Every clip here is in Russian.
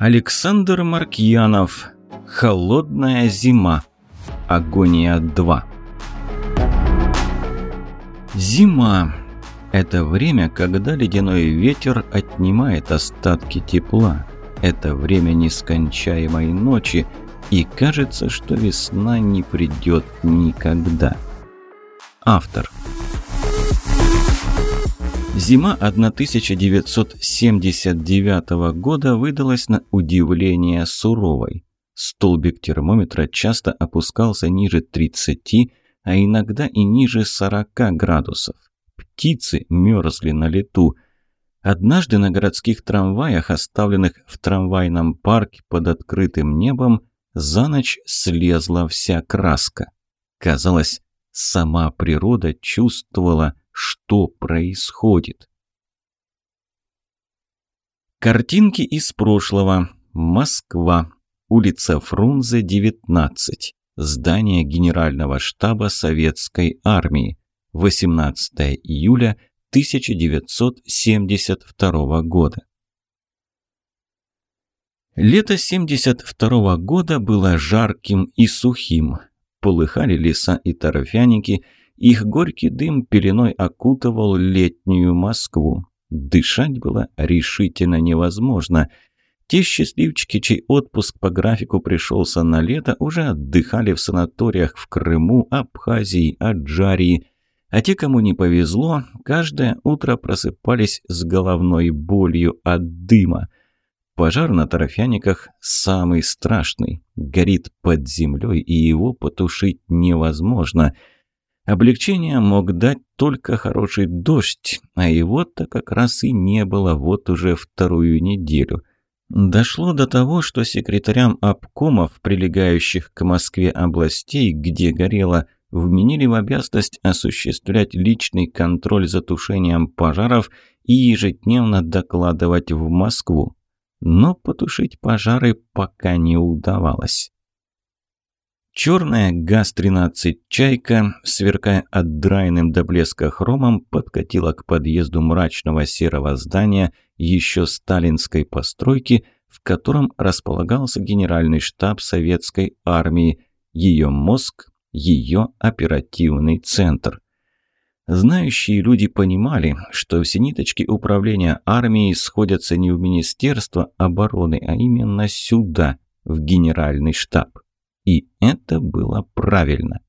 Александр Маркьянов. Холодная зима. Агония 2. Зима. Это время, когда ледяной ветер отнимает остатки тепла. Это время нескончаемой ночи, и кажется, что весна не придет никогда. Автор. Зима 1979 года выдалась на удивление суровой. Столбик термометра часто опускался ниже 30, а иногда и ниже 40 градусов. Птицы мерзли на лету. Однажды на городских трамваях, оставленных в трамвайном парке под открытым небом, за ночь слезла вся краска. Казалось, сама природа чувствовала, что происходит. Картинки из прошлого. Москва. Улица Фрунзе, 19. Здание Генерального штаба Советской армии. 18 июля 1972 года. Лето 72 года было жарким и сухим. Полыхали леса и торфяники – их горький дым пеленой окутывал летнюю Москву. Дышать было решительно невозможно. Те счастливчики, чей отпуск по графику пришелся на лето, уже отдыхали в санаториях в Крыму, Абхазии, Аджарии. А те, кому не повезло, каждое утро просыпались с головной болью от дыма. Пожар на торфяниках самый страшный. Горит под землей, и его потушить невозможно – Облегчение мог дать только хороший дождь, а его-то как раз и не было вот уже вторую неделю. Дошло до того, что секретарям обкомов, прилегающих к Москве областей, где горело, вменили в обязанность осуществлять личный контроль за тушением пожаров и ежедневно докладывать в Москву. Но потушить пожары пока не удавалось. Черная ГАЗ-13 «Чайка», сверкая отдраенным до блеска хромом, подкатила к подъезду мрачного серого здания еще сталинской постройки, в котором располагался генеральный штаб советской армии, ее мозг, ее оперативный центр. Знающие люди понимали, что все ниточки управления армией сходятся не в Министерство обороны, а именно сюда, в генеральный штаб. И это было правильно.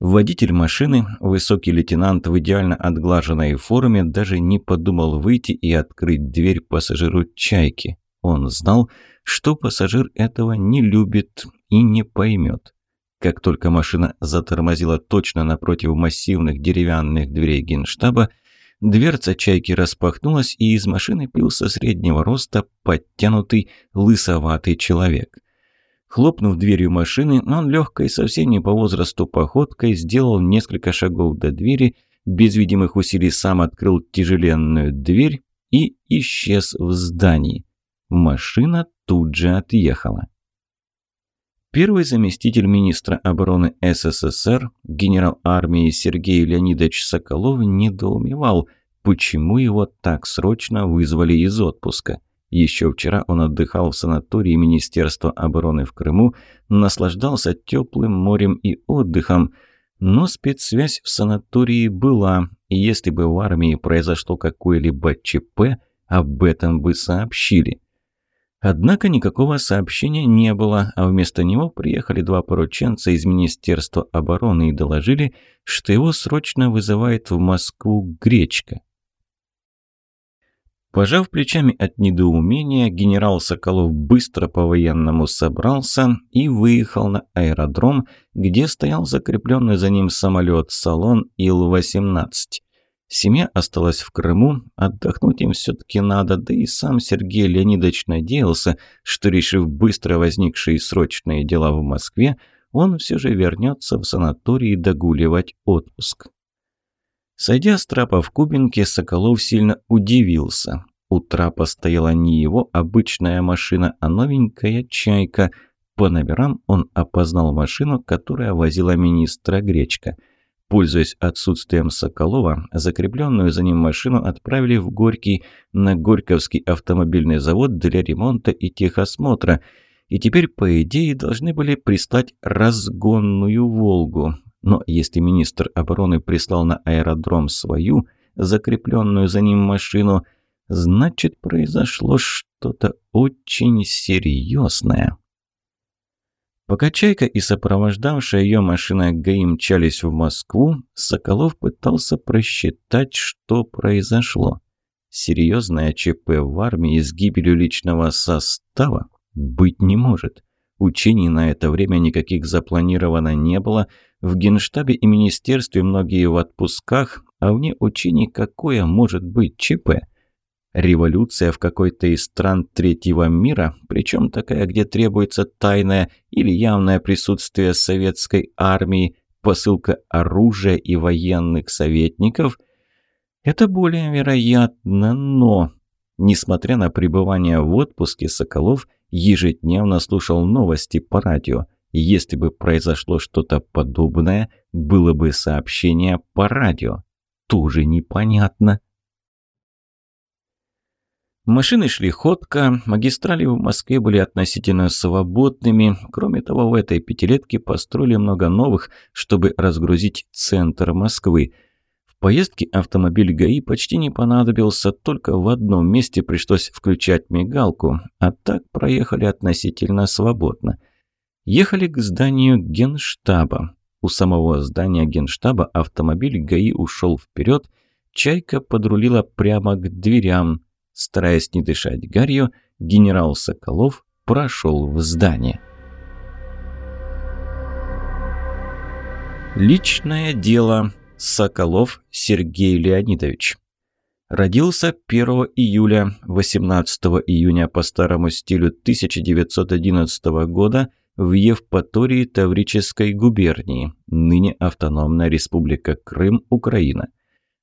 Водитель машины, высокий лейтенант в идеально отглаженной форме, даже не подумал выйти и открыть дверь пассажиру «Чайки». Он знал, что пассажир этого не любит и не поймет. Как только машина затормозила точно напротив массивных деревянных дверей генштаба, дверца «Чайки» распахнулась, и из машины пился среднего роста подтянутый лысоватый человек. Хлопнув дверью машины, он легкой, совсем не по возрасту походкой, сделал несколько шагов до двери, без видимых усилий сам открыл тяжеленную дверь и исчез в здании. Машина тут же отъехала. Первый заместитель министра обороны СССР, генерал армии Сергей Леонидович Соколов недоумевал, почему его так срочно вызвали из отпуска. Еще вчера он отдыхал в санатории Министерства обороны в Крыму, наслаждался теплым морем и отдыхом. Но спецсвязь в санатории была, и если бы в армии произошло какое-либо ЧП, об этом бы сообщили. Однако никакого сообщения не было, а вместо него приехали два порученца из Министерства обороны и доложили, что его срочно вызывает в Москву Гречка. Пожав плечами от недоумения, генерал Соколов быстро по-военному собрался и выехал на аэродром, где стоял закрепленный за ним самолет-салон Ил-18. Семья осталась в Крыму, отдохнуть им все-таки надо, да и сам Сергей Леонидович надеялся, что, решив быстро возникшие срочные дела в Москве, он все же вернется в санаторий догуливать отпуск. Сойдя с трапа в Кубинке, Соколов сильно удивился. У трапа стояла не его обычная машина, а новенькая «Чайка». По номерам он опознал машину, которая возила министра Гречка. Пользуясь отсутствием Соколова, закрепленную за ним машину отправили в Горький на Горьковский автомобильный завод для ремонта и техосмотра, и теперь, по идее, должны были прислать разгонную «Волгу». Но если министр обороны прислал на аэродром свою, закрепленную за ним машину, значит, произошло что-то очень серьезное. Пока «Чайка» и сопровождавшая ее машина ГАИ мчались в Москву, Соколов пытался просчитать, что произошло. Серьезное ЧП в армии с гибелью личного состава быть не может. Учений на это время никаких запланировано не было. В Генштабе и Министерстве многие в отпусках, а вне учений какое может быть ЧП – Революция в какой-то из стран третьего мира, причем такая, где требуется тайное или явное присутствие советской армии, посылка оружия и военных советников, это более вероятно, но... Несмотря на пребывание в отпуске, Соколов ежедневно слушал новости по радио. Если бы произошло что-то подобное, было бы сообщение по радио. Тоже непонятно. Машины шли ходко, магистрали в Москве были относительно свободными. Кроме того, в этой пятилетке построили много новых, чтобы разгрузить центр Москвы. В поездке автомобиль ГАИ почти не понадобился, только в одном месте пришлось включать мигалку, а так проехали относительно свободно. Ехали к зданию Генштаба. У самого здания Генштаба автомобиль ГАИ ушел вперед, «Чайка» подрулила прямо к дверям – Стараясь не дышать гарью, генерал Соколов прошел в здание. Личное дело. Соколов Сергей Леонидович. Родился 1 июля, 18 июня по старому стилю 1911 года в Евпатории Таврической губернии, ныне автономная республика Крым, Украина.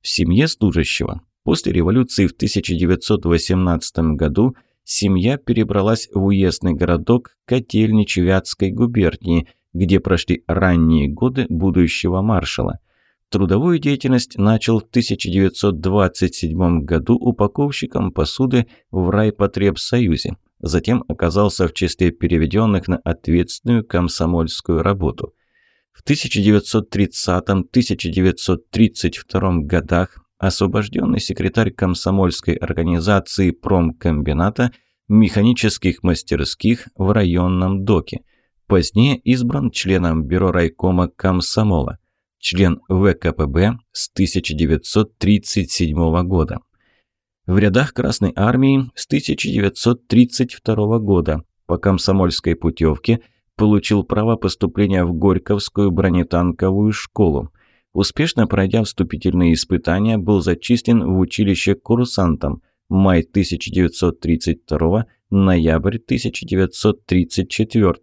В семье служащего После революции в 1918 году семья перебралась в уездный городок Котельнич Вятской губернии, где прошли ранние годы будущего маршала. Трудовую деятельность начал в 1927 году упаковщиком посуды в райпотребсоюзе. Затем оказался в числе переведенных на ответственную комсомольскую работу. В 1930-1932 годах освобожденный секретарь комсомольской организации промкомбината механических мастерских в районном доке. Позднее избран членом бюро райкома комсомола, член ВКПБ с 1937 года. В рядах Красной Армии с 1932 года по комсомольской путевке получил право поступления в Горьковскую бронетанковую школу – Успешно пройдя вступительные испытания, был зачислен в училище курсантом май 1932 ноябрь 1934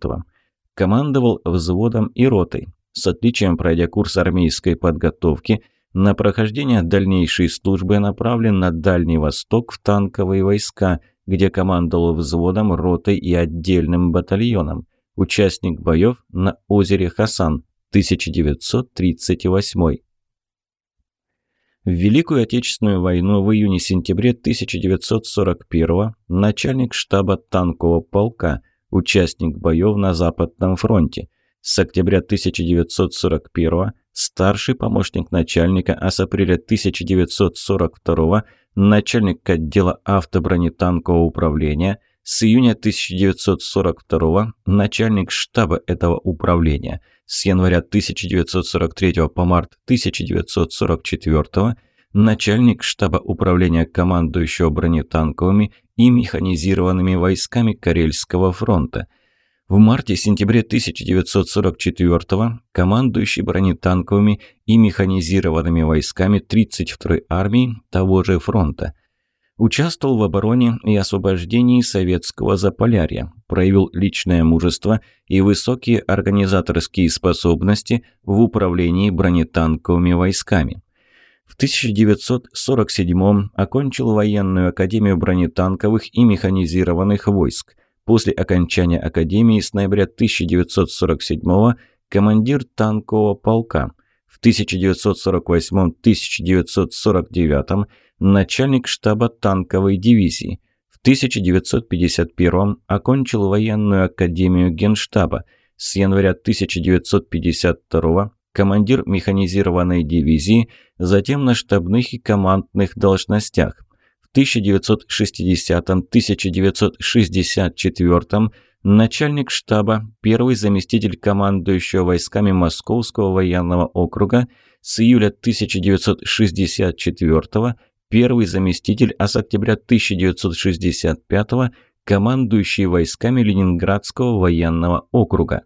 Командовал взводом и ротой. С отличием пройдя курс армейской подготовки, на прохождение дальнейшей службы направлен на Дальний Восток в танковые войска, где командовал взводом, ротой и отдельным батальоном. Участник боев на озере Хасан, 1938. В Великую Отечественную войну в июне-сентябре 1941 начальник штаба танкового полка, участник боев на Западном фронте. С октября 1941 старший помощник начальника, а с апреля 1942 начальник отдела автобронетанкового управления, с июня 1942 начальник штаба этого управления – с января 1943 по март 1944 начальник штаба управления командующего бронетанковыми и механизированными войсками Карельского фронта. В марте-сентябре 1944 командующий бронетанковыми и механизированными войсками 32-й армии того же фронта – Участвовал в обороне и освобождении советского Заполярья, проявил личное мужество и высокие организаторские способности в управлении бронетанковыми войсками. В 1947 окончил военную академию бронетанковых и механизированных войск. После окончания академии с ноября 1947 командир танкового полка – В 1948-1949 начальник штаба танковой дивизии. В 1951 окончил военную академию Генштаба. С января 1952 командир механизированной дивизии, затем на штабных и командных должностях. В 1960-1964 начальник штаба, первый заместитель командующего войсками Московского военного округа, с июля 1964 первый заместитель, а с октября 1965 командующий войсками Ленинградского военного округа.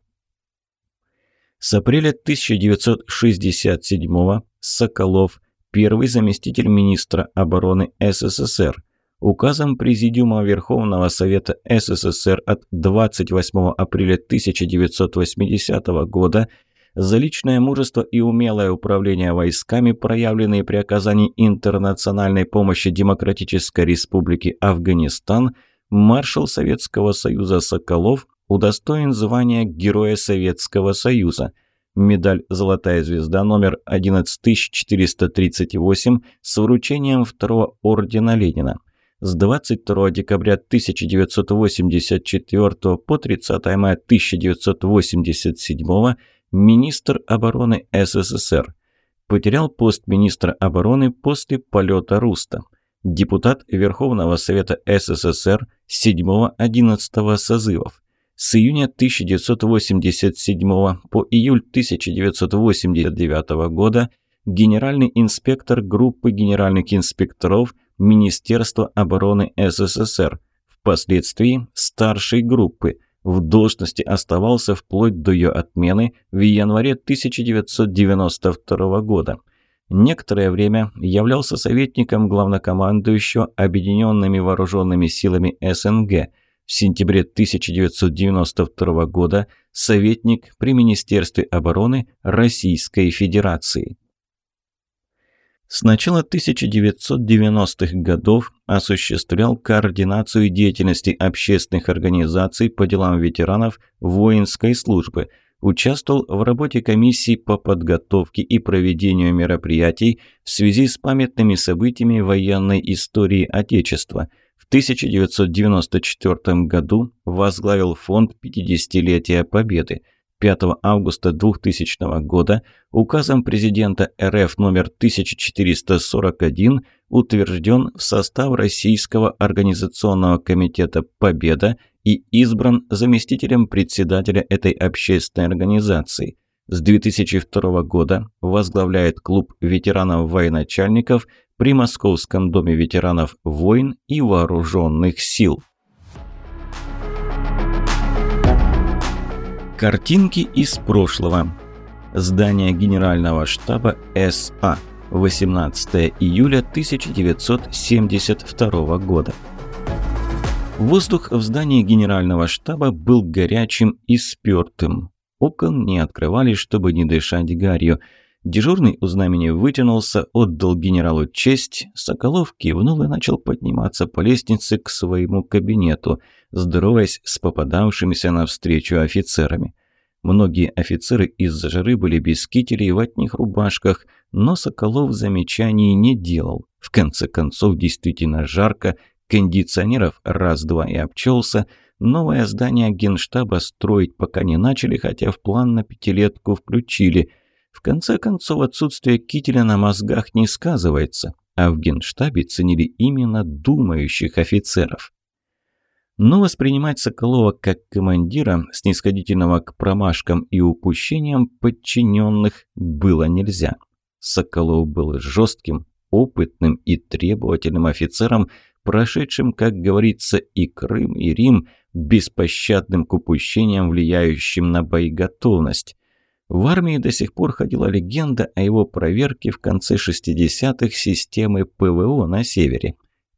С апреля 1967 Соколов, первый заместитель министра обороны СССР, указом Президиума Верховного Совета СССР от 28 апреля 1980 года за личное мужество и умелое управление войсками, проявленные при оказании интернациональной помощи Демократической Республике Афганистан, маршал Советского Союза Соколов удостоен звания Героя Советского Союза. Медаль «Золотая звезда» номер 11438 с вручением второго ордена Ленина. С 22 декабря 1984 по 30 мая 1987 министр обороны СССР. Потерял пост министра обороны после полета Руста. Депутат Верховного Совета СССР 7-11 созывов с июня 1987 по июль 1989 года генеральный инспектор группы генеральных инспекторов Министерства обороны СССР, впоследствии старшей группы. В должности оставался вплоть до ее отмены в январе 1992 года. Некоторое время являлся советником главнокомандующего Объединенными Вооруженными Силами СНГ – в сентябре 1992 года советник при Министерстве обороны Российской Федерации. С начала 1990-х годов осуществлял координацию деятельности общественных организаций по делам ветеранов воинской службы, участвовал в работе комиссий по подготовке и проведению мероприятий в связи с памятными событиями военной истории Отечества – в 1994 году возглавил фонд 50-летия Победы. 5 августа 2000 года указом президента РФ номер 1441 утвержден в состав Российского организационного комитета «Победа» и избран заместителем председателя этой общественной организации. С 2002 года возглавляет клуб ветеранов-военачальников – при Московском доме ветеранов войн и вооруженных сил. Картинки из прошлого. Здание Генерального штаба СА. 18 июля 1972 года. Воздух в здании Генерального штаба был горячим и спёртым. Окон не открывали, чтобы не дышать гарью. Дежурный у знамени вытянулся, отдал генералу честь, Соколов кивнул и начал подниматься по лестнице к своему кабинету, здороваясь с попадавшимися навстречу офицерами. Многие офицеры из-за жары были без кителей в одних рубашках, но Соколов замечаний не делал. В конце концов, действительно жарко, кондиционеров раз-два и обчелся, новое здание генштаба строить пока не начали, хотя в план на пятилетку включили – в конце концов, отсутствие кителя на мозгах не сказывается, а в генштабе ценили именно думающих офицеров. Но воспринимать Соколова как командира, снисходительного к промашкам и упущениям подчиненных, было нельзя. Соколов был жестким, опытным и требовательным офицером, прошедшим, как говорится, и Крым, и Рим, беспощадным к упущениям, влияющим на боеготовность. В армии до сих пор ходила легенда о его проверке в конце 60-х системы ПВО на севере.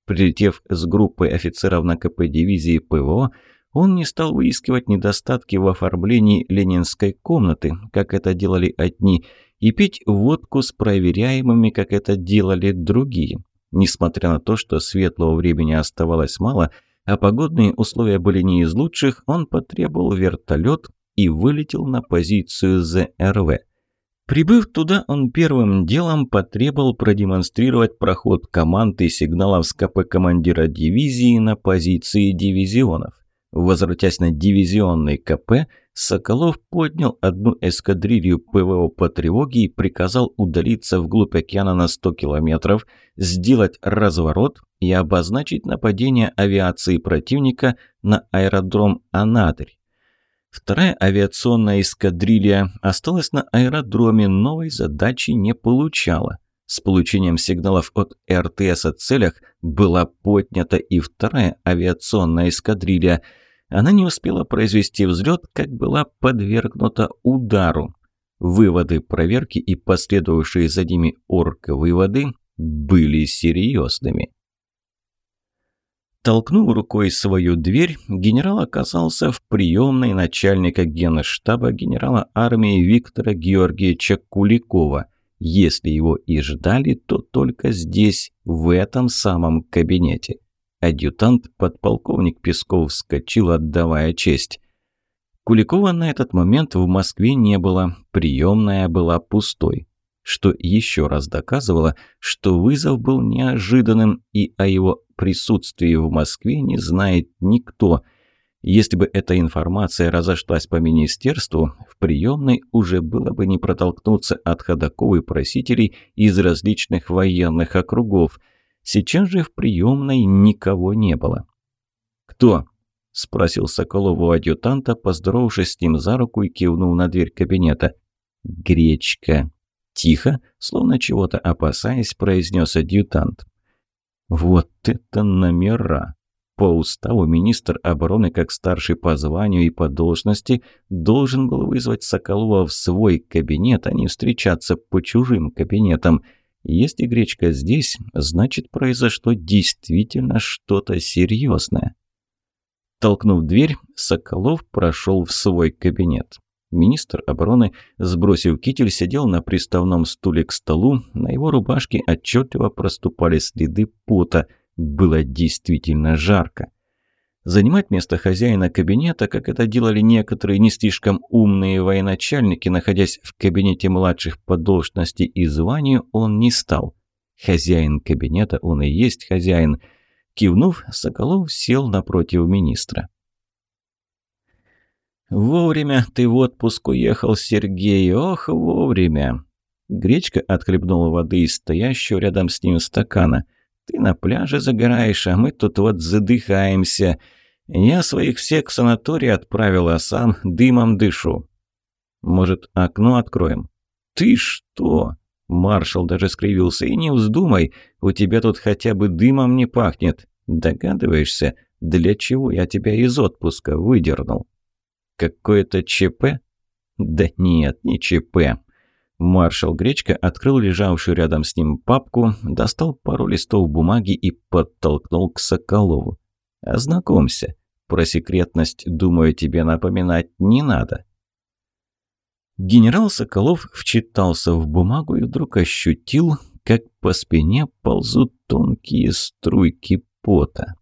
Прилетев с группой офицеров на КП дивизии ПВО, он не стал выискивать недостатки в оформлении ленинской комнаты, как это делали одни, и пить водку с проверяемыми, как это делали другие. Несмотря на то, что светлого времени оставалось мало, а погодные условия были не из лучших, он потребовал вертолет, и вылетел на позицию ЗРВ. Прибыв туда, он первым делом потребовал продемонстрировать проход команд и сигналов с КП командира дивизии на позиции дивизионов. Возвратясь на дивизионный КП, Соколов поднял одну эскадрилью ПВО по тревоге и приказал удалиться вглубь океана на 100 километров, сделать разворот и обозначить нападение авиации противника на аэродром Анадырь. Вторая авиационная эскадрилья осталась на аэродроме, новой задачи не получала. С получением сигналов от РТС о целях была поднята и вторая авиационная эскадрилья. Она не успела произвести взлет, как была подвергнута удару. Выводы проверки и последовавшие за ними орг-выводы были серьезными. Толкнув рукой свою дверь, генерал оказался в приемной начальника генштаба генерала армии Виктора Георгиевича Куликова. Если его и ждали, то только здесь, в этом самом кабинете. Адъютант, подполковник Песков, вскочил, отдавая честь. Куликова на этот момент в Москве не было, приемная была пустой что еще раз доказывало, что вызов был неожиданным и о его присутствии в Москве не знает никто. Если бы эта информация разошлась по министерству, в приемной уже было бы не протолкнуться от ходоков и просителей из различных военных округов. Сейчас же в приемной никого не было. «Кто?» – спросил Соколов у адъютанта, поздоровавшись с ним за руку и кивнул на дверь кабинета. «Гречка», Тихо, словно чего-то опасаясь, произнес адъютант. «Вот это номера!» По уставу министр обороны, как старший по званию и по должности, должен был вызвать Соколова в свой кабинет, а не встречаться по чужим кабинетам. Если Гречка здесь, значит, произошло действительно что-то серьезное. Толкнув дверь, Соколов прошел в свой кабинет. Министр обороны, сбросив китель, сидел на приставном стуле к столу. На его рубашке отчетливо проступали следы пота. Было действительно жарко. Занимать место хозяина кабинета, как это делали некоторые не слишком умные военачальники, находясь в кабинете младших по должности и званию, он не стал. Хозяин кабинета, он и есть хозяин. Кивнув, Соколов сел напротив министра. «Вовремя ты в отпуск уехал, Сергей, ох, вовремя!» Гречка отхлебнула воды из стоящего рядом с ним стакана. «Ты на пляже загораешь, а мы тут вот задыхаемся. Я своих всех в санаторий отправил, а сам дымом дышу. Может, окно откроем?» «Ты что?» Маршал даже скривился. «И не вздумай, у тебя тут хотя бы дымом не пахнет. Догадываешься, для чего я тебя из отпуска выдернул?» Какое-то ЧП? Да нет, не ЧП. Маршал Гречка открыл лежавшую рядом с ним папку, достал пару листов бумаги и подтолкнул к Соколову. «Ознакомься. Про секретность, думаю, тебе напоминать не надо». Генерал Соколов вчитался в бумагу и вдруг ощутил, как по спине ползут тонкие струйки пота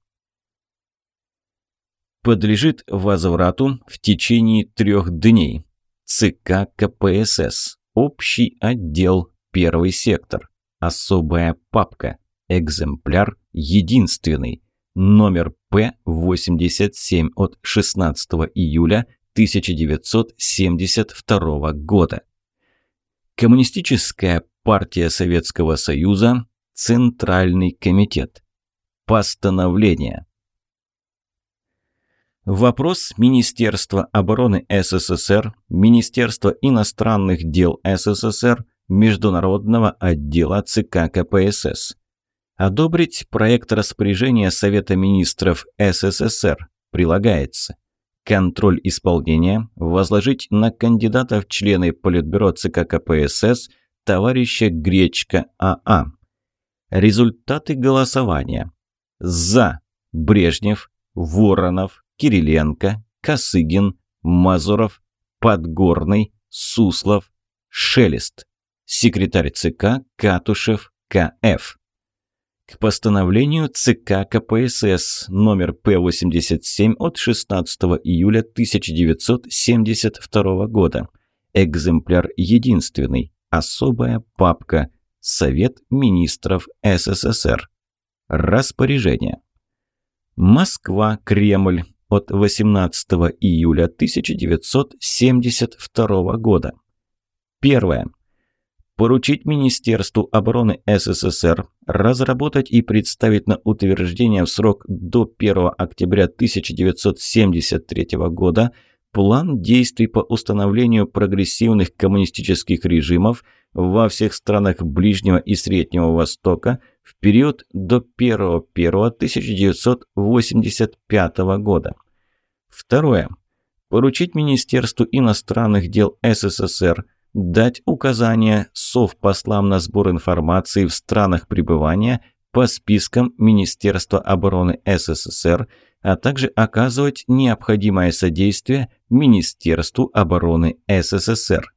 подлежит возврату в течение трех дней. ЦК КПСС. Общий отдел. Первый сектор. Особая папка. Экземпляр единственный. Номер П-87 от 16 июля 1972 года. Коммунистическая партия Советского Союза. Центральный комитет. Постановление. Вопрос Министерства обороны СССР, Министерства иностранных дел СССР, Международного отдела ЦК КПСС. Одобрить проект распоряжения Совета министров СССР. Прилагается. Контроль исполнения возложить на кандидата в члены Политбюро ЦК КПСС товарища Гречка АА. Результаты голосования. За. Брежнев, Воронов, Кириленко, Косыгин, Мазуров, Подгорный, Суслов, Шелест. Секретарь ЦК Катушев К.Ф. К постановлению ЦК КПСС номер П-87 от 16 июля 1972 года. Экземпляр единственный. особая папка «Совет министров СССР». Распоряжение. Москва, Кремль от 18 июля 1972 года. Первое. Поручить Министерству обороны СССР разработать и представить на утверждение в срок до 1 октября 1973 года план действий по установлению прогрессивных коммунистических режимов во всех странах Ближнего и Среднего Востока в период до 1.1.1985 года. Второе. Поручить Министерству иностранных дел СССР дать указания совпослам на сбор информации в странах пребывания по спискам Министерства обороны СССР, а также оказывать необходимое содействие Министерству обороны СССР.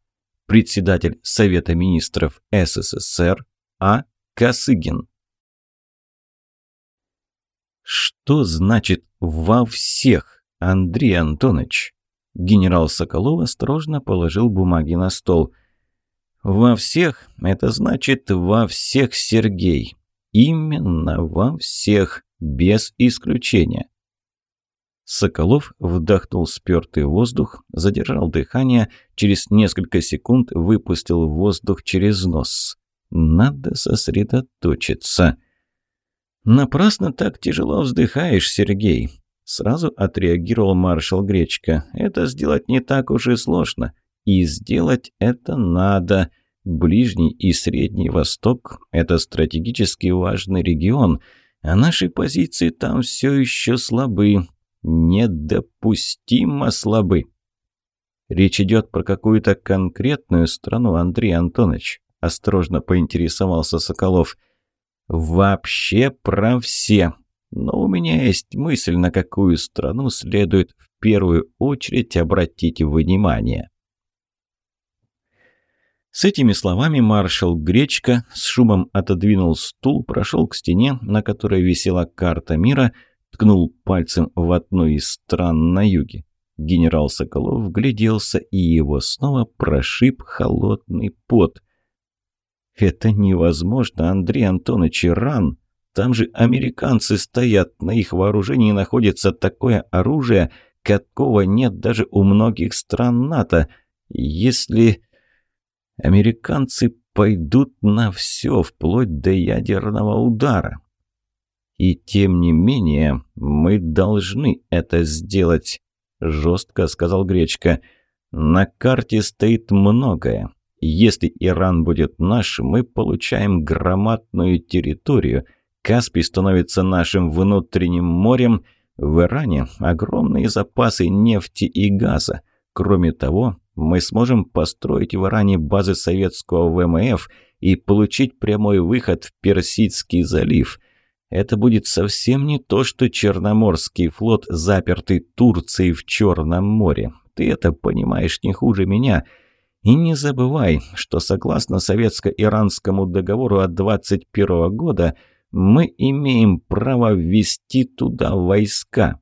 Председатель Совета министров СССР А. Косыгин. Что значит «во всех», Андрей Антонович? Генерал Соколов осторожно положил бумаги на стол. «Во всех – это значит во всех, Сергей. Именно во всех, без исключения». Соколов вдохнул спёртый воздух, задержал дыхание, через несколько секунд выпустил воздух через нос. «Надо сосредоточиться». «Напрасно так тяжело вздыхаешь, Сергей. Сразу отреагировал маршал Гречка. «Это сделать не так уж и сложно. И сделать это надо. Ближний и Средний Восток – это стратегически важный регион, а наши позиции там все еще слабы. Недопустимо слабы». «Речь идет про какую-то конкретную страну, Андрей Антонович», – осторожно поинтересовался Соколов. «Вообще про все», но у меня есть мысль, на какую страну следует в первую очередь обратить внимание. С этими словами маршал Гречка с шумом отодвинул стул, прошел к стене, на которой висела карта мира, ткнул пальцем в одну из стран на юге. Генерал Соколов вгляделся, и его снова прошиб холодный пот. «Это невозможно, Андрей Антонович Иран!» Там же американцы стоят, на их вооружении находится такое оружие, какого нет даже у многих стран НАТО. Если американцы пойдут на все, вплоть до ядерного удара. И тем не менее, мы должны это сделать, жестко сказал Гречка. На карте стоит многое. Если Иран будет наш, мы получаем громадную территорию – Каспий становится нашим внутренним морем. В Иране огромные запасы нефти и газа. Кроме того, мы сможем построить в Иране базы советского ВМФ и получить прямой выход в Персидский залив. Это будет совсем не то, что Черноморский флот, запертый Турцией в Черном море. Ты это понимаешь не хуже меня. И не забывай, что согласно советско-иранскому договору от 21 года – мы имеем право ввести туда войска.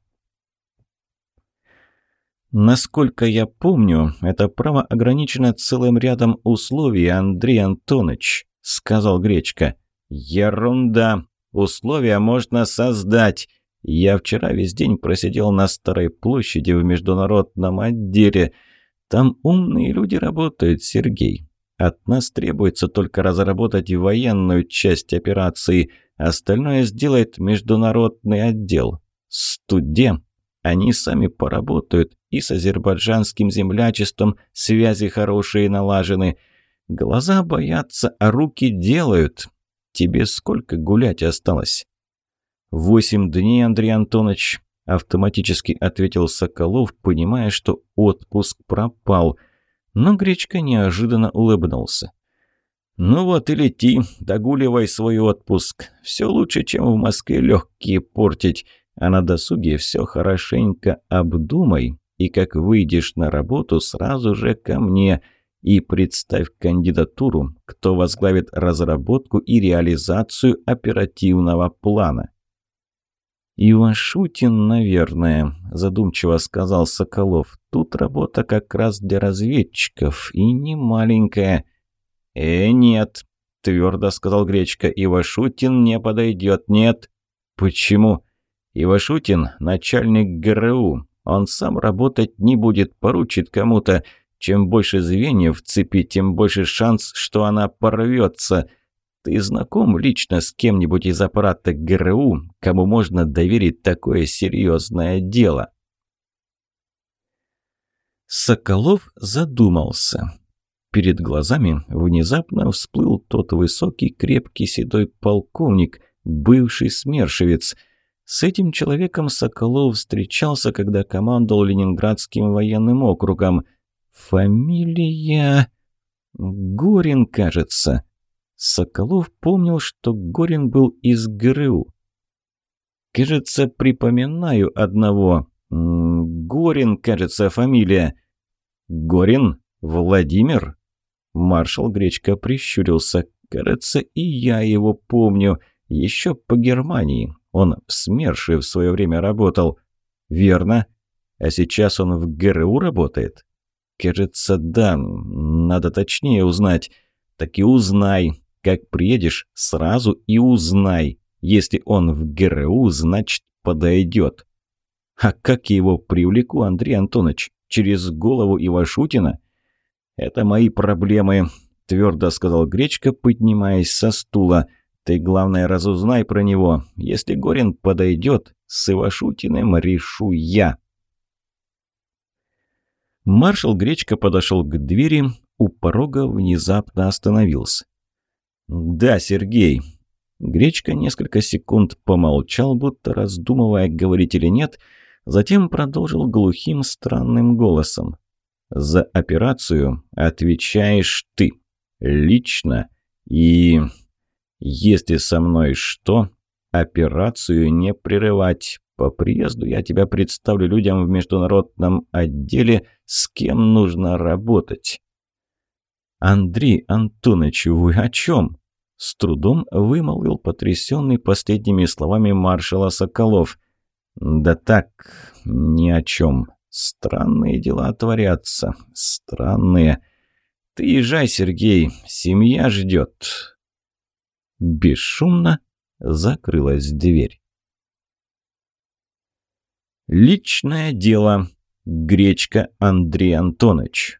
Насколько я помню, это право ограничено целым рядом условий, Андрей Антонович, сказал Гречка. Ерунда. Условия можно создать. Я вчера весь день просидел на Старой площади в международном отделе. Там умные люди работают, Сергей. От нас требуется только разработать военную часть операции – Остальное сделает международный отдел. Студент. Они сами поработают, и с азербайджанским землячеством связи хорошие налажены. Глаза боятся, а руки делают. Тебе сколько гулять осталось? «Восемь дней, Андрей Антонович», – автоматически ответил Соколов, понимая, что отпуск пропал. Но Гречка неожиданно улыбнулся. «Ну вот и лети, догуливай свой отпуск. Все лучше, чем в Москве легкие портить. А на досуге все хорошенько обдумай. И как выйдешь на работу, сразу же ко мне. И представь кандидатуру, кто возглавит разработку и реализацию оперативного плана». «Ивашутин, наверное», – задумчиво сказал Соколов. «Тут работа как раз для разведчиков, и не маленькая». «Э, нет», – твердо сказал Гречка, – «Ивашутин не подойдет, нет». «Почему?» «Ивашутин – начальник ГРУ. Он сам работать не будет, поручит кому-то. Чем больше звеньев в цепи, тем больше шанс, что она порвется. Ты знаком лично с кем-нибудь из аппарата ГРУ, кому можно доверить такое серьезное дело?» Соколов задумался. Перед глазами внезапно всплыл тот высокий, крепкий, седой полковник, бывший смершевец. С этим человеком Соколов встречался, когда командовал Ленинградским военным округом. Фамилия... Горин, кажется. Соколов помнил, что Горин был из ГРУ. Кажется, припоминаю одного. Горин, кажется, фамилия. Горин? Владимир? Маршал Гречка прищурился. Кажется, и я его помню. Еще по Германии. Он в СМЕРШе в свое время работал. Верно. А сейчас он в ГРУ работает? Кажется, да. Надо точнее узнать. Так и узнай. Как приедешь, сразу и узнай. Если он в ГРУ, значит, подойдет. А как я его привлеку, Андрей Антонович? Через голову Ивашутина? Это мои проблемы, твердо сказал Гречка, поднимаясь со стула. Ты, главное, разузнай про него. Если Горин подойдет, с Ивашутиным решу я. Маршал Гречка подошел к двери, у порога внезапно остановился. «Да, Сергей». Гречка несколько секунд помолчал, будто раздумывая, говорить или нет, затем продолжил глухим странным голосом. «За операцию отвечаешь ты. Лично. И... если со мной что, операцию не прерывать. По приезду я тебя представлю людям в международном отделе, с кем нужно работать». «Андрей Антонович, вы о чем?» С трудом вымолвил потрясенный последними словами маршала Соколов. «Да так, ни о чем. Странные дела творятся. Странные. Ты езжай, Сергей, семья ждет». Бесшумно закрылась дверь. Личное дело. Гречка Андрей Антонович.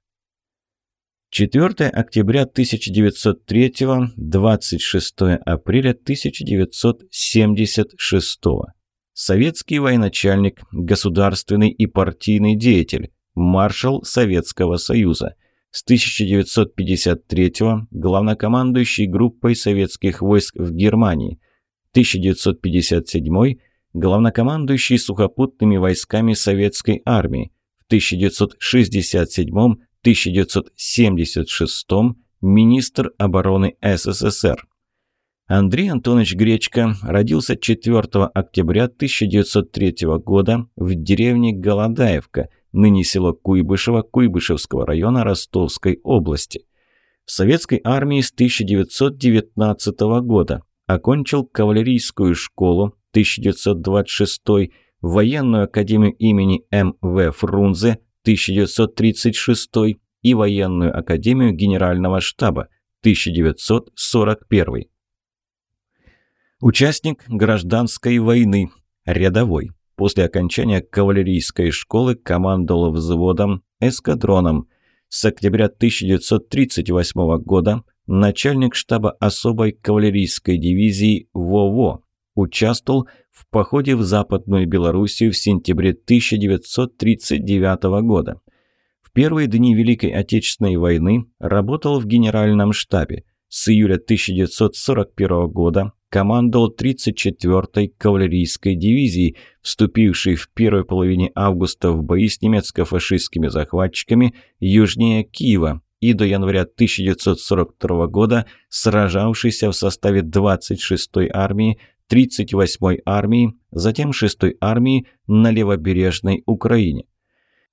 4 октября 1903, 26 апреля 1976. Советский военачальник, государственный и партийный деятель, маршал Советского Союза. С 1953 главнокомандующий группой советских войск в Германии. 1957 главнокомандующий сухопутными войсками Советской армии. В 1967 1976 министр обороны СССР. Андрей Антонович Гречко родился 4 октября 1903 года в деревне Голодаевка, ныне село Куйбышево Куйбышевского района Ростовской области. В советской армии с 1919 года окончил кавалерийскую школу 1926 военную академию имени М.В. Фрунзе 1936 и Военную академию Генерального штаба 1941. Участник гражданской войны, рядовой. После окончания кавалерийской школы командовал взводом, эскадроном. С октября 1938 года начальник штаба особой кавалерийской дивизии ВОВО. Участвовал в походе в Западную Белоруссию в сентябре 1939 года. В первые дни Великой Отечественной войны работал в Генеральном штабе. С июля 1941 года командовал 34-й кавалерийской дивизией, вступившей в первой половине августа в бои с немецко-фашистскими захватчиками южнее Киева и до января 1942 года сражавшейся в составе 26-й армии 38-й армии, затем 6-й армии на левобережной Украине.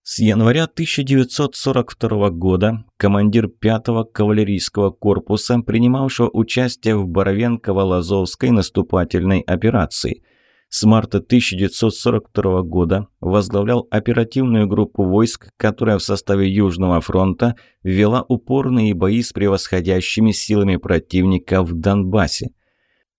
С января 1942 года командир 5-го кавалерийского корпуса, принимавшего участие в Боровенково-Лазовской наступательной операции. С марта 1942 года возглавлял оперативную группу войск, которая в составе Южного фронта вела упорные бои с превосходящими силами противника в Донбассе.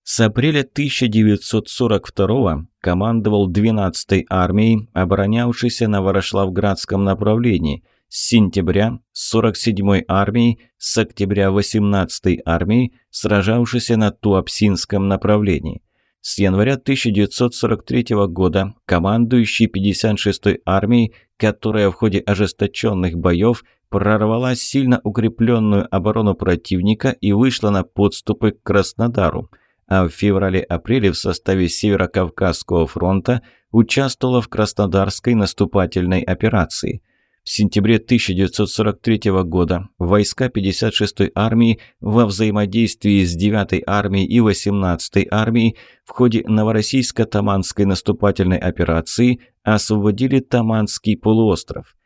С апреля 1942 командовал 12-й армией, оборонявшейся на Ворошиловградском направлении. С сентября 47-й армией, с октября 18-й армией, сражавшейся на Туапсинском направлении. С января 1943 года командующий 56-й армией, которая в ходе ожесточенных боев прорвала сильно укрепленную оборону противника и вышла на подступы к Краснодару – а в феврале-апреле в составе Северо-Кавказского фронта участвовала в Краснодарской наступательной операции. В сентябре 1943 года войска 56-й армии во взаимодействии с 9-й армией и 18-й армией в ходе Новороссийско-Таманской наступательной операции освободили Таманский полуостров –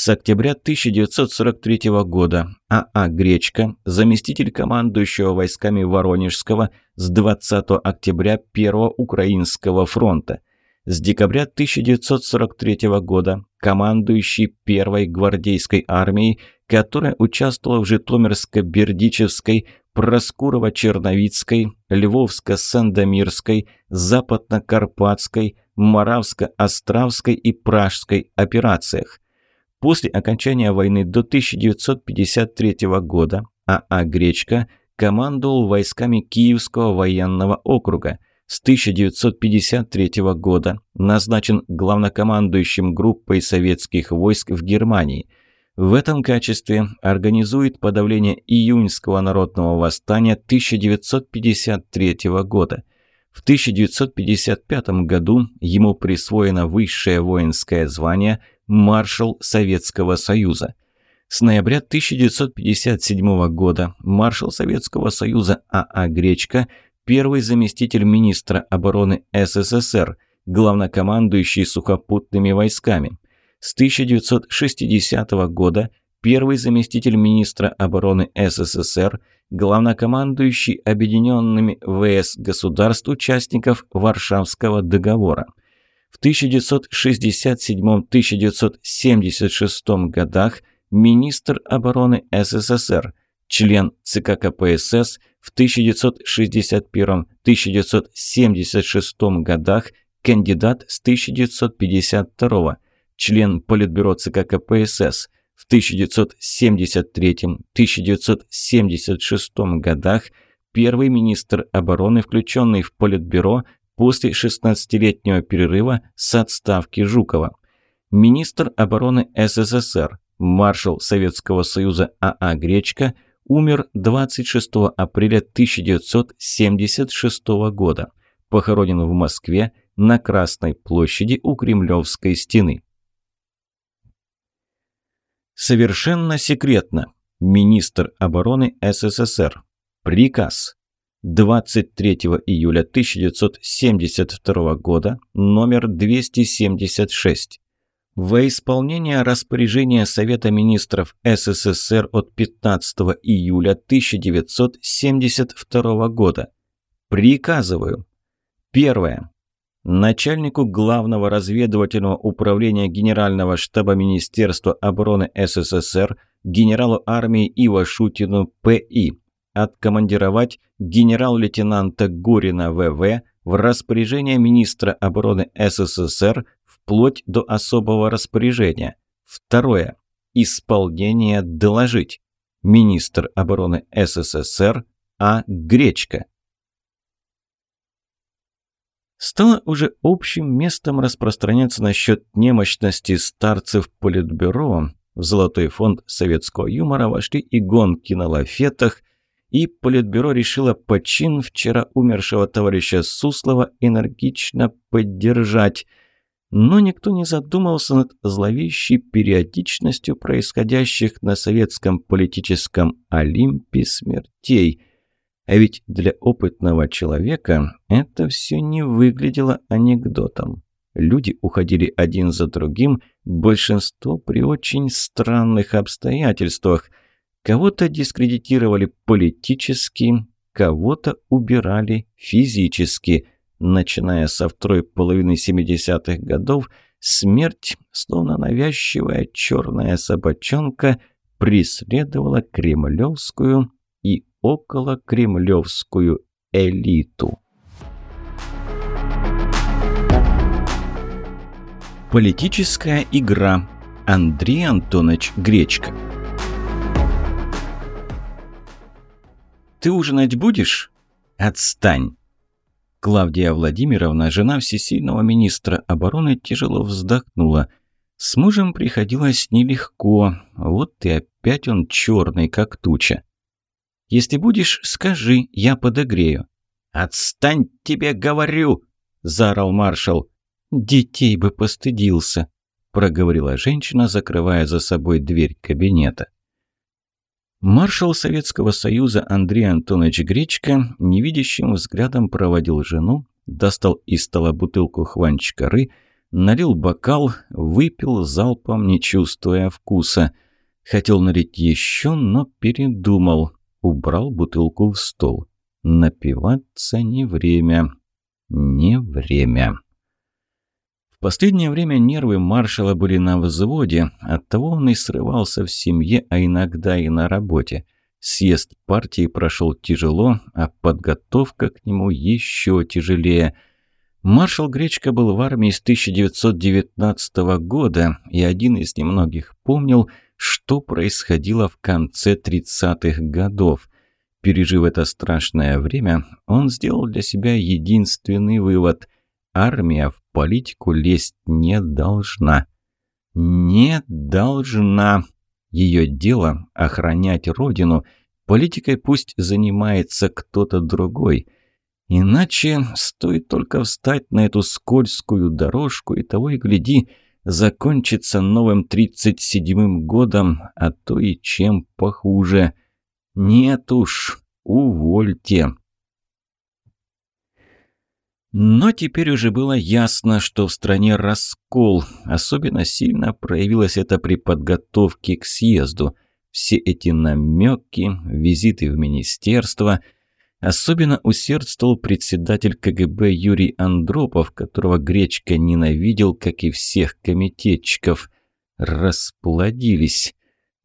с октября 1943 года А.А. Гречка, заместитель командующего войсками Воронежского с 20 октября Первого Украинского фронта. С декабря 1943 года командующий Первой гвардейской армией, которая участвовала в Житомирско-Бердичевской, Проскурово-Черновицкой, Львовско-Сандомирской, Западно-Карпатской, Моравско-Островской и Пражской операциях – После окончания войны до 1953 года А.А. Гречка командовал войсками Киевского военного округа. С 1953 года назначен главнокомандующим группой советских войск в Германии. В этом качестве организует подавление июньского народного восстания 1953 года. В 1955 году ему присвоено высшее воинское звание – маршал Советского Союза. С ноября 1957 года маршал Советского Союза А.А. А Гречка, первый заместитель министра обороны СССР, главнокомандующий сухопутными войсками. С 1960 года первый заместитель министра обороны СССР, главнокомандующий объединенными ВС государств-участников Варшавского договора – в 1967-1976 годах министр обороны СССР, член ЦК КПСС, в 1961-1976 годах кандидат с 1952 член Политбюро ЦК КПСС, в 1973-1976 годах первый министр обороны, включенный в Политбюро после 16-летнего перерыва с отставки Жукова. Министр обороны СССР, маршал Советского Союза А.А. А Гречка умер 26 апреля 1976 года. Похоронен в Москве на Красной площади у Кремлевской стены. Совершенно секретно. Министр обороны СССР. Приказ 23 июля 1972 года, номер 276. Во исполнение распоряжения Совета министров СССР от 15 июля 1972 года приказываю. Первое. Начальнику Главного разведывательного управления Генерального штаба Министерства обороны СССР генералу армии Ивашутину П.И откомандировать генерал-лейтенанта Гурина ВВ в распоряжение министра обороны СССР вплоть до особого распоряжения. Второе. Исполнение доложить. Министр обороны СССР А. Гречка. Стало уже общим местом распространяться насчет немощности старцев Политбюро. В золотой фонд советского юмора вошли и гонки на лафетах, и Политбюро решило почин вчера умершего товарища Суслова энергично поддержать. Но никто не задумался над зловещей периодичностью происходящих на советском политическом Олимпе смертей. А ведь для опытного человека это все не выглядело анекдотом. Люди уходили один за другим, большинство при очень странных обстоятельствах – Кого-то дискредитировали политически, кого-то убирали физически. Начиная со второй половины 70-х годов, смерть, словно навязчивая черная собачонка, преследовала кремлевскую и около кремлевскую элиту. Политическая игра. Андрей Антонович Гречка. «Ты ужинать будешь?» «Отстань!» Клавдия Владимировна, жена всесильного министра обороны, тяжело вздохнула. С мужем приходилось нелегко, вот и опять он черный, как туча. «Если будешь, скажи, я подогрею». «Отстань, тебе говорю!» – заорал маршал. «Детей бы постыдился», – проговорила женщина, закрывая за собой дверь кабинета. Маршал Советского Союза Андрей Антонович Гречко невидящим взглядом проводил жену, достал из стола бутылку хванчкары, налил бокал, выпил залпом, не чувствуя вкуса. Хотел налить еще, но передумал. Убрал бутылку в стол. Напиваться не время. Не время. В последнее время нервы маршала были на взводе, оттого он и срывался в семье, а иногда и на работе. Съезд партии прошел тяжело, а подготовка к нему еще тяжелее. Маршал Гречка был в армии с 1919 года, и один из немногих помнил, что происходило в конце 30-х годов. Пережив это страшное время, он сделал для себя единственный вывод – армия в политику лезть не должна. Не должна. Ее дело – охранять родину. Политикой пусть занимается кто-то другой. Иначе стоит только встать на эту скользкую дорожку, и того и гляди, закончится новым 37-м годом, а то и чем похуже. Нет уж, увольте. Но теперь уже было ясно, что в стране раскол. Особенно сильно проявилось это при подготовке к съезду. Все эти намеки, визиты в министерство. Особенно усердствовал председатель КГБ Юрий Андропов, которого Гречка ненавидел, как и всех комитетчиков. Расплодились.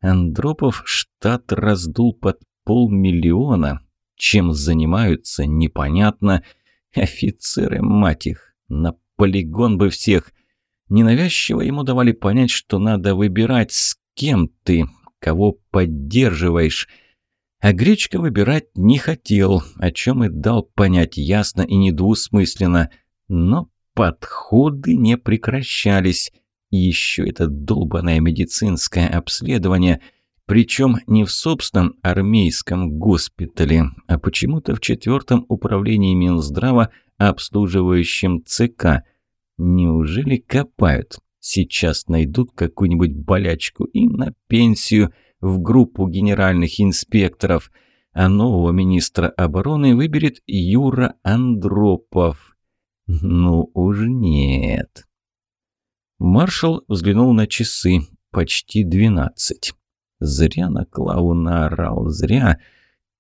Андропов штат раздул под полмиллиона. Чем занимаются, непонятно – Офицеры, мать их, на полигон бы всех. Ненавязчиво ему давали понять, что надо выбирать, с кем ты, кого поддерживаешь. А Гречка выбирать не хотел, о чем и дал понять ясно и недвусмысленно. Но подходы не прекращались. И еще это долбанное медицинское обследование – причем не в собственном армейском госпитале, а почему-то в четвертом управлении Минздрава, обслуживающем ЦК. Неужели копают? Сейчас найдут какую-нибудь болячку и на пенсию в группу генеральных инспекторов. А нового министра обороны выберет Юра Андропов. Ну уж нет. Маршал взглянул на часы. Почти двенадцать. Зря на Клаву наорал, зря.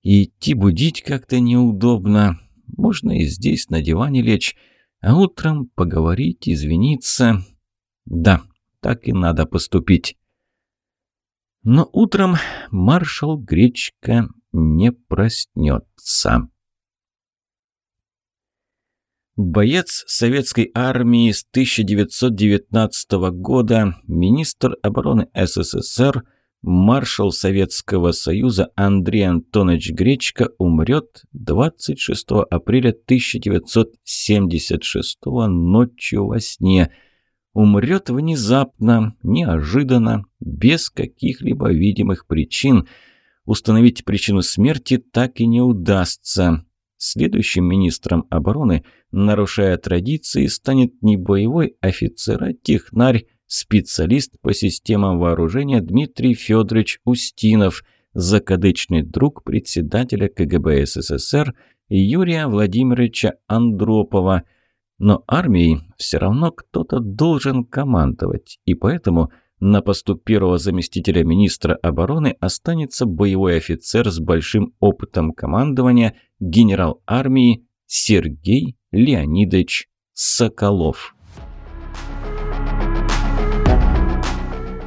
И идти будить как-то неудобно. Можно и здесь на диване лечь, а утром поговорить, извиниться. Да, так и надо поступить. Но утром маршал Гречка не проснется. Боец советской армии с 1919 года, министр обороны СССР – маршал Советского Союза Андрей Антонович Гречко умрет 26 апреля 1976 ночью во сне. Умрет внезапно, неожиданно, без каких-либо видимых причин. Установить причину смерти так и не удастся. Следующим министром обороны, нарушая традиции, станет не боевой офицер, а технарь специалист по системам вооружения Дмитрий Федорович Устинов, закадычный друг председателя КГБ СССР Юрия Владимировича Андропова. Но армией все равно кто-то должен командовать, и поэтому на посту первого заместителя министра обороны останется боевой офицер с большим опытом командования, генерал армии Сергей Леонидович Соколов.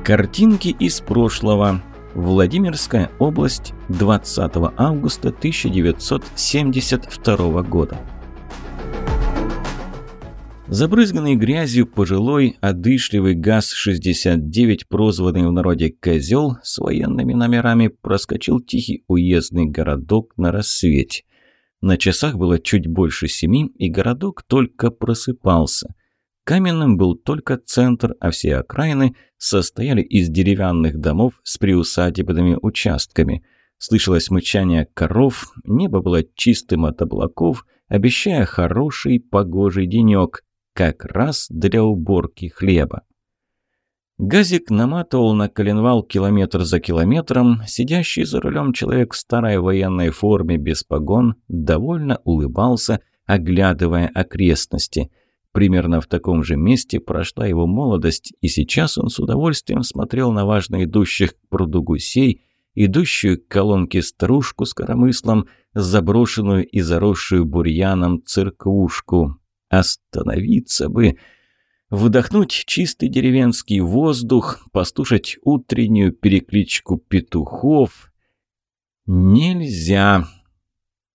Картинки из прошлого. Владимирская область, 20 августа 1972 года. Забрызганный грязью пожилой, одышливый ГАЗ-69, прозванный в народе «Козел», с военными номерами проскочил тихий уездный городок на рассвете. На часах было чуть больше семи, и городок только просыпался. Каменным был только центр, а все окраины состояли из деревянных домов с приусадебными участками. Слышалось мычание коров, небо было чистым от облаков, обещая хороший погожий денек как раз для уборки хлеба. Газик наматывал на коленвал километр за километром. Сидящий за рулем человек в старой военной форме без погон довольно улыбался, оглядывая окрестности. Примерно в таком же месте прошла его молодость, и сейчас он с удовольствием смотрел на важно идущих к пруду гусей, идущую к колонке старушку с коромыслом, заброшенную и заросшую бурьяном церквушку. Остановиться бы, вдохнуть чистый деревенский воздух, послушать утреннюю перекличку петухов. Нельзя.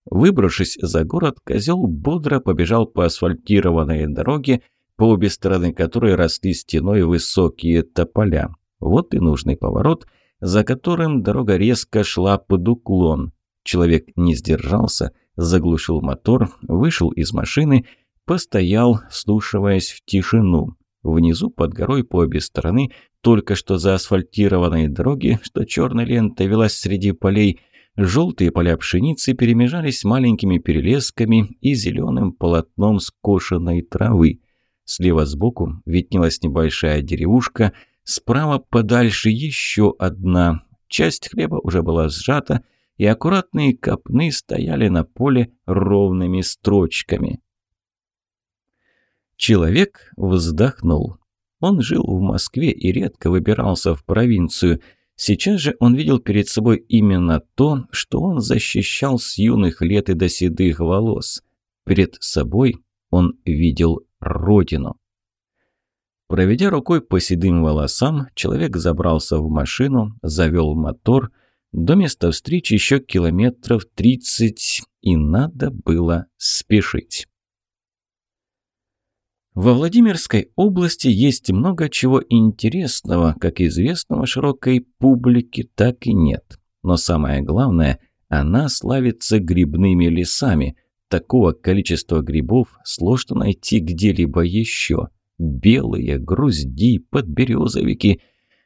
Выбравшись за город, козел бодро побежал по асфальтированной дороге, по обе стороны которой росли стеной высокие тополя. Вот и нужный поворот, за которым дорога резко шла под уклон. Человек не сдержался, заглушил мотор, вышел из машины Постоял, слушаясь в тишину. Внизу, под горой по обе стороны, только что заасфальтированной дороги, что черная лента велась среди полей, желтые поля пшеницы перемежались с маленькими перелесками и зеленым полотном скошенной травы. Слева сбоку виднелась небольшая деревушка, справа подальше еще одна. Часть хлеба уже была сжата, и аккуратные копны стояли на поле ровными строчками. Человек вздохнул. Он жил в Москве и редко выбирался в провинцию. Сейчас же он видел перед собой именно то, что он защищал с юных лет и до седых волос. Перед собой он видел родину. Проведя рукой по седым волосам, человек забрался в машину, завел мотор. До места встречи еще километров тридцать, и надо было спешить. Во Владимирской области есть много чего интересного, как известного широкой публике, так и нет. Но самое главное, она славится грибными лесами. Такого количества грибов сложно найти где-либо еще. Белые, грузди, подберезовики.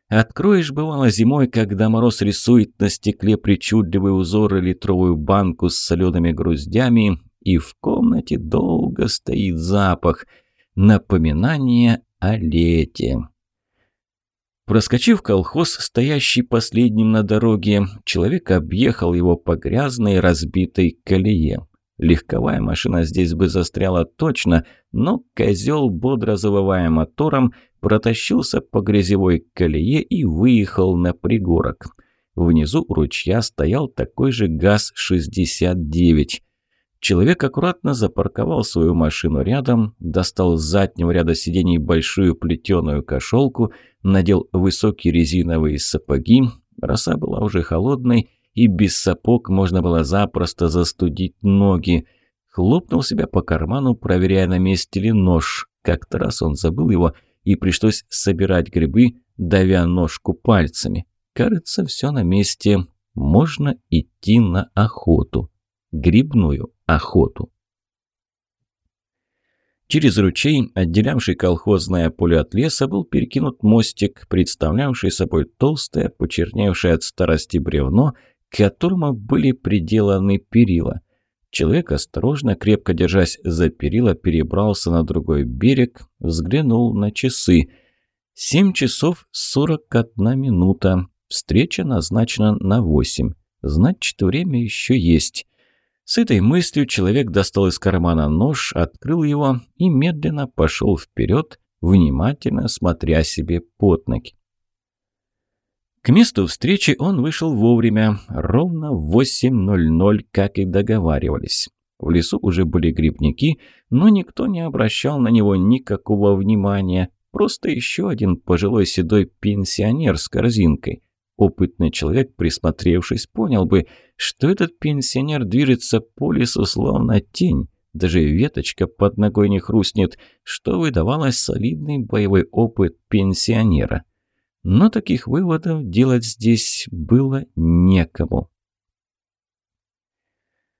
Откроешь, бывало, зимой, когда мороз рисует на стекле причудливые узоры литровую банку с солеными груздями, и в комнате долго стоит запах – Напоминание о лете. Проскочив колхоз, стоящий последним на дороге, человек объехал его по грязной разбитой колее. Легковая машина здесь бы застряла точно, но козел, бодро завывая мотором, протащился по грязевой колее и выехал на пригорок. Внизу у ручья стоял такой же ГАЗ-69. Человек аккуратно запарковал свою машину рядом, достал с заднего ряда сидений большую плетеную кошелку, надел высокие резиновые сапоги. Роса была уже холодной, и без сапог можно было запросто застудить ноги. Хлопнул себя по карману, проверяя, на месте ли нож. Как-то раз он забыл его, и пришлось собирать грибы, давя ножку пальцами. Кажется, все на месте. Можно идти на охоту. Грибную охоту. Через ручей, отделявший колхозное поле от леса, был перекинут мостик, представлявший собой толстое, почерневшее от старости бревно, к которому были приделаны перила. Человек осторожно, крепко держась за перила, перебрался на другой берег, взглянул на часы. Семь часов сорок одна минута. Встреча назначена на восемь. Значит, время еще есть. С этой мыслью человек достал из кармана нож, открыл его и медленно пошел вперед, внимательно смотря себе под ноги. К месту встречи он вышел вовремя, ровно в 8.00, как и договаривались. В лесу уже были грибники, но никто не обращал на него никакого внимания. Просто еще один пожилой седой пенсионер с корзинкой. Опытный человек, присмотревшись, понял бы, что этот пенсионер движется по лесу словно тень. Даже веточка под ногой не хрустнет, что выдавалось солидный боевой опыт пенсионера. Но таких выводов делать здесь было некому.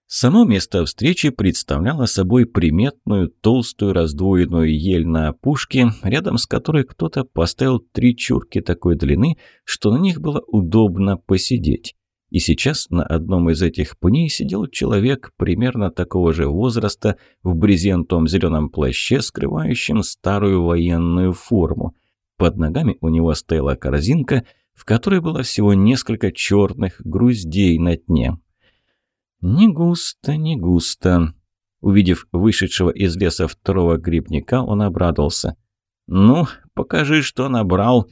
Само место встречи представляло собой приметную толстую раздвоенную ель на опушке, рядом с которой кто-то поставил три чурки такой длины, что на них было удобно посидеть. И сейчас на одном из этих пней сидел человек примерно такого же возраста в брезентовом зеленом плаще, скрывающем старую военную форму. Под ногами у него стояла корзинка, в которой было всего несколько черных груздей на дне. Не густо, не густо. Увидев вышедшего из леса второго грибника, он обрадовался. «Ну, покажи, что набрал».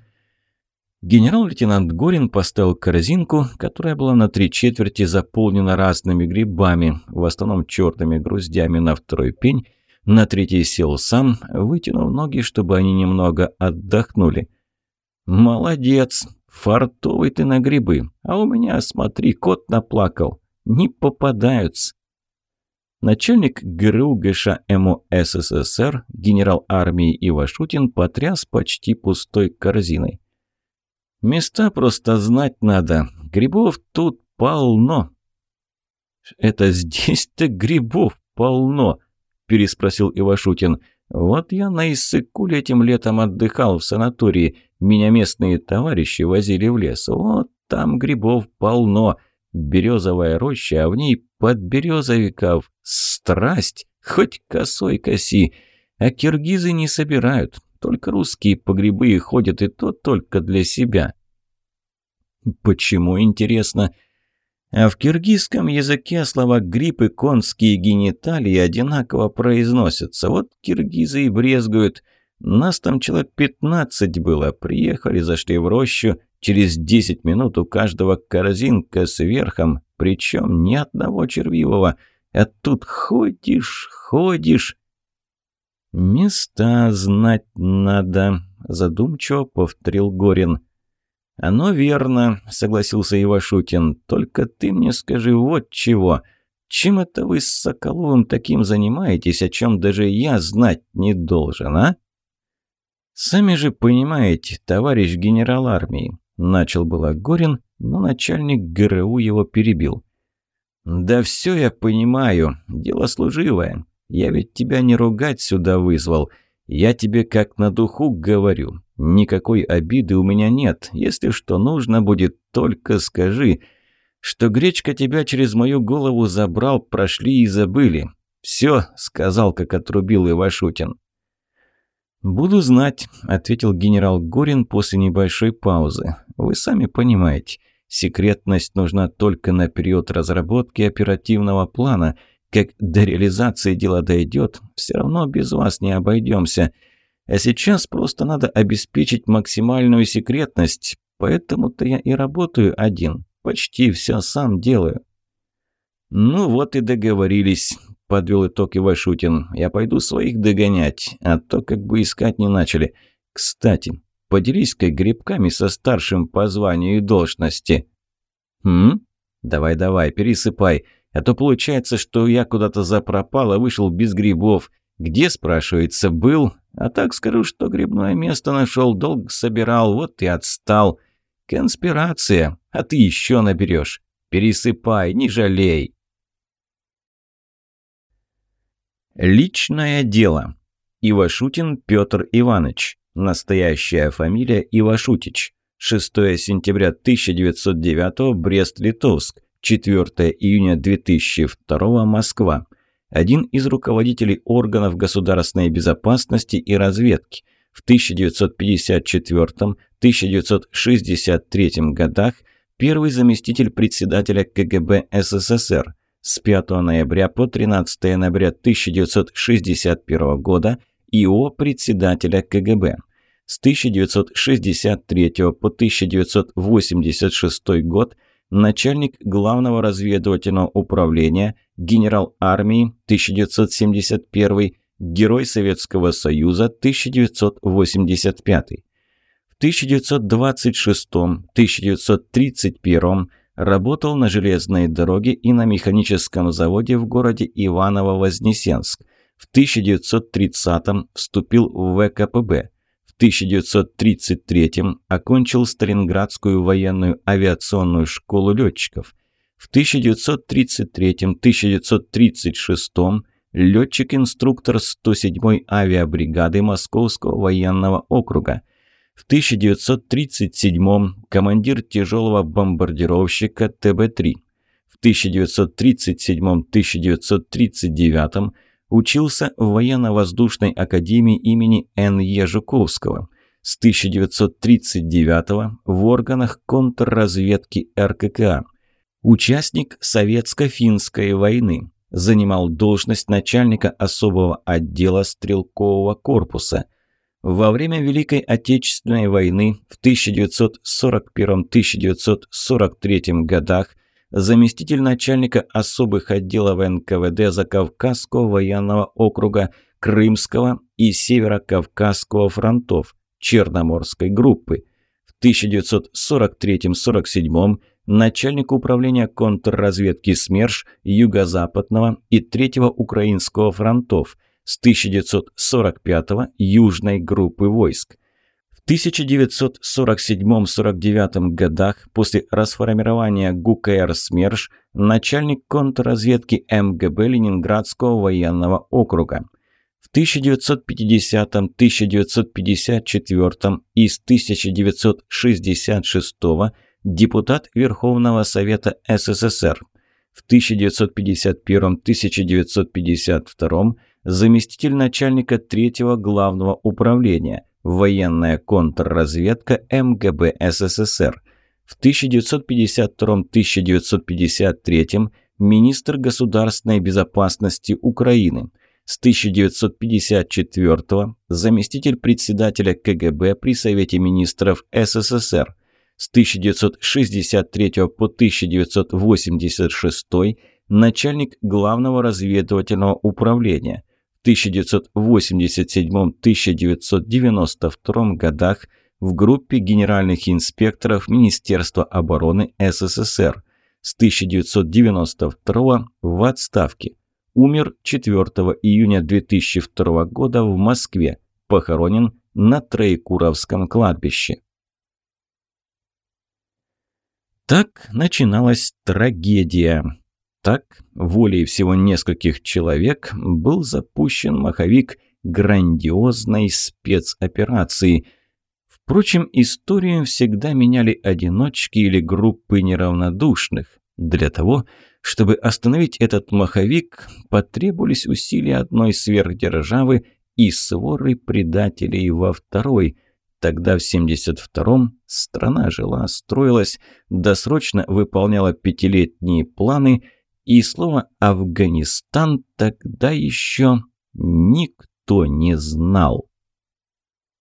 Генерал-лейтенант Горин поставил корзинку, которая была на три четверти заполнена разными грибами, в основном черными груздями на второй пень, на третий сел сам, вытянув ноги, чтобы они немного отдохнули. «Молодец! Фартовый ты на грибы! А у меня, смотри, кот наплакал!» Не попадаются. Начальник ГРУ ГШ МО СССР генерал армии Ивашутин потряс почти пустой корзиной. «Места просто знать надо. Грибов тут полно». «Это здесь-то грибов полно», – переспросил Ивашутин. «Вот я на Иссыкуле этим летом отдыхал в санатории. Меня местные товарищи возили в лес. Вот там грибов полно березовая роща, а в ней подберезовиков. Страсть! Хоть косой коси. А киргизы не собирают. Только русские по грибы ходят, и то только для себя. Почему, интересно? А в киргизском языке слова «гриб» и «конские гениталии» одинаково произносятся. Вот киргизы и брезгуют. Нас там человек пятнадцать было. Приехали, зашли в рощу, Через десять минут у каждого корзинка с верхом, причем ни одного червивого. А тут ходишь, ходишь. «Места знать надо», — задумчиво повторил Горин. «Оно верно», — согласился Ивашутин. «Только ты мне скажи вот чего. Чем это вы с Соколовым таким занимаетесь, о чем даже я знать не должен, а?» «Сами же понимаете, товарищ генерал армии, Начал было Горин, но начальник ГРУ его перебил. «Да все я понимаю, дело служивое. Я ведь тебя не ругать сюда вызвал. Я тебе как на духу говорю. Никакой обиды у меня нет. Если что нужно будет, только скажи. Что Гречка тебя через мою голову забрал, прошли и забыли. Все, сказал, как отрубил Ивашутин. «Буду знать», — ответил генерал Горин после небольшой паузы. «Вы сами понимаете, секретность нужна только на период разработки оперативного плана. Как до реализации дело дойдет, все равно без вас не обойдемся. А сейчас просто надо обеспечить максимальную секретность, поэтому-то я и работаю один, почти все сам делаю». «Ну вот и договорились подвел итог Ивашутин. «Я пойду своих догонять, а то как бы искать не начали. Кстати, поделись-ка грибками со старшим по званию и должности». «Хм? Давай-давай, пересыпай. А то получается, что я куда-то запропал, а вышел без грибов. Где, спрашивается, был? А так скажу, что грибное место нашел, долг собирал, вот и отстал. Конспирация, а ты еще наберешь. Пересыпай, не жалей». Личное дело. Ивашутин Петр Иванович. Настоящая фамилия Ивашутич. 6 сентября 1909 Брест-Литовск. 4 июня 2002 Москва. Один из руководителей органов государственной безопасности и разведки. В 1954-1963 годах первый заместитель председателя КГБ СССР – с 5 ноября по 13 ноября 1961 года ИО председателя КГБ. С 1963 по 1986 год начальник главного разведывательного управления, генерал армии 1971, Герой Советского Союза 1985. В 1926-1931 работал на железной дороге и на механическом заводе в городе Иваново-Вознесенск. В 1930 вступил в ВКПБ. В 1933 окончил Сталинградскую военную авиационную школу летчиков. В 1933-1936 летчик-инструктор 107-й авиабригады Московского военного округа. В 1937 командир тяжелого бомбардировщика ТБ-3. В 1937-1939 учился в военно-воздушной академии имени Н.Е. Жуковского. С 1939 в органах контрразведки РККА. Участник Советско-финской войны. Занимал должность начальника особого отдела стрелкового корпуса. Во время Великой Отечественной войны в 1941-1943 годах заместитель начальника особых отделов НКВД Закавказского военного округа Крымского и Северо-Кавказского фронтов Черноморской группы. В 1943-47 начальник управления контрразведки СМЕРШ Юго-Западного и Третьего Украинского фронтов с 1945 Южной группы войск. В 1947-49 годах после расформирования ГУКР СМЕРШ начальник контрразведки МГБ Ленинградского военного округа. В 1950-1954 и с 1966 депутат Верховного Совета СССР. В 1951-1952 заместитель начальника третьего главного управления – Военная контрразведка МГБ СССР. В 1952-1953 министр государственной безопасности Украины. С 1954 заместитель председателя КГБ при Совете министров СССР. С 1963 по 1986 начальник главного разведывательного управления – 1987-1992 годах в группе генеральных инспекторов Министерства обороны СССР. С 1992 в отставке. Умер 4 июня 2002 года в Москве. Похоронен на Троекуровском кладбище. Так начиналась трагедия. Так, волей всего нескольких человек, был запущен маховик грандиозной спецоперации. Впрочем, историю всегда меняли одиночки или группы неравнодушных. Для того, чтобы остановить этот маховик, потребовались усилия одной сверхдержавы и своры предателей во второй. Тогда, в 72-м, страна жила, строилась, досрочно выполняла пятилетние планы – и слово «Афганистан» тогда еще никто не знал.